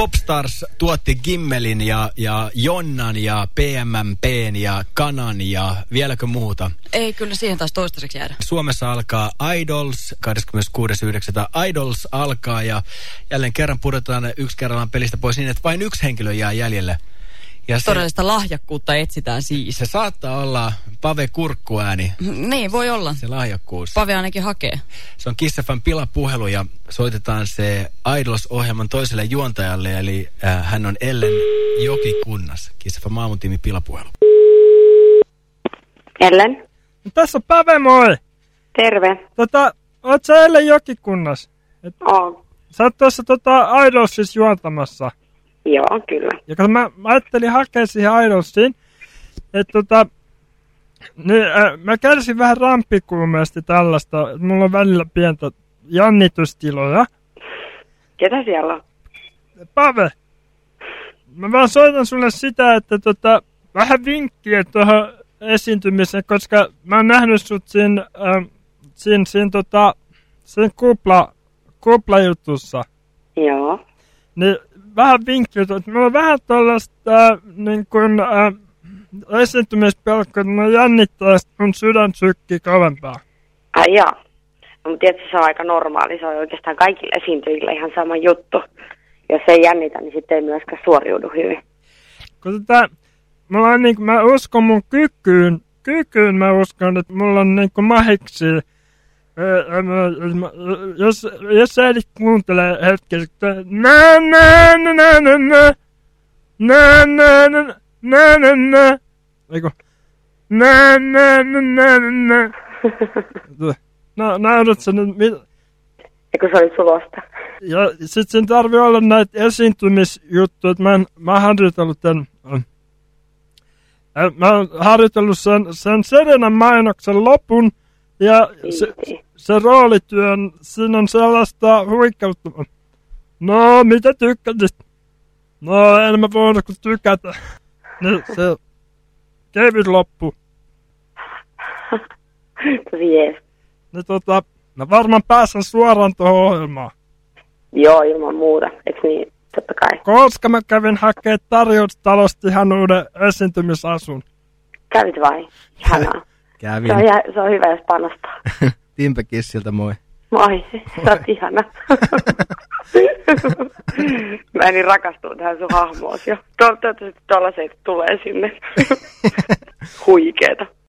Popstars tuotti Gimmelin ja, ja Jonnan ja PMMPn ja Kanan ja vieläkö muuta? Ei, kyllä siihen taas toistaiseksi jäädä. Suomessa alkaa Idols, 26.9. Idols alkaa ja jälleen kerran pudotetaan yksi kerrallaan pelistä pois niin, että vain yksi henkilö jää jäljelle. Ja se, Todellista lahjakkuutta etsitään siis. Se saattaa olla Pave Kurkkuääni. Niin, voi olla. Se lahjakkuus. Pave ainakin hakee. Se on Kissafan pilapuhelu ja soitetaan se Idols-ohjelman toiselle juontajalle, eli äh, hän on Ellen Jokikunnas. Kissafan maamutiimi pilapuhelu. Ellen, Tässä on Pave, moi! terve. Tota, oot sä Ellen Jokikunnas? Et, Oon. sä oot tuossa tota Idolsissa juontamassa. Joo, kyllä. Ja kun mä, mä ajattelin hakea siihen Idolsiin, että tota, niin, äh, mä kärsin vähän rampikuumeesti tällaista. että Mulla on välillä pientä jännitystiloja. Ketä siellä on? Pave, mä vaan soitan sulle sitä, että tota, vähän vinkkiä tuohon esiintymiseen, koska mä oon nähnyt sut siinä, ähm, siinä, siinä, tota, siinä kupla, kuplajutussa. Joo. Niin vähän vinkkiä, että mulla on vähän tällaista äh, niin kuin, äh, esiintymispelkoa, että mä jännittää, mun sydän sykkii kovempaa. Ai jaa. No, mutta tietysti se on aika normaali. Se on oikeastaan kaikille esiintyjille ihan sama juttu. Jos ei jännitä, niin sitten ei myöskään suoriudu hyvin. Kun tota, mulla on niin kuin, mä uskon mun kykyyn, kykyyn mä uskon, että mulla on niin kuin mahiksi, jos, jos sä edes kuuntelee hetkessä, että nä nä nä nä nä nä nä nä nä nä nä nä eiku nä nä nä nä nä nä No, näytät sä nyt, mit, Eikö se oli sulosta? ja sit sen tarvii olla näitä esiintymisjuttuja, että mä, en, mä oon harjoitellut tän, äh, mä oon harjoitellut sen, sen Serenan mainoksen lopun, ja se, se roolityön, siinä on sellaista huikeutta. No, mitä tykkäsit? No, en mä voinut kuin tykätä. Niin se kevyt loppu. Jees. Niin tota, mä varmaan pääsen suoraan tuohon ohjelmaan. Joo, ilman muuta. Eikö niin? Totta kai. Koska mä kävin hakee tarjoustalosta ihan uuden esiintymisasun. Kävit vai? Ihanaa. Kävin. Se on, jä, se on hyvä, jos panostaa. Timpe Kissiltä moi. Moi, sä oot ihana. Mä en niin rakastunut tähän sun hahmoos jo. Toivottavasti tollaiset tulee sinne. Huikeeta.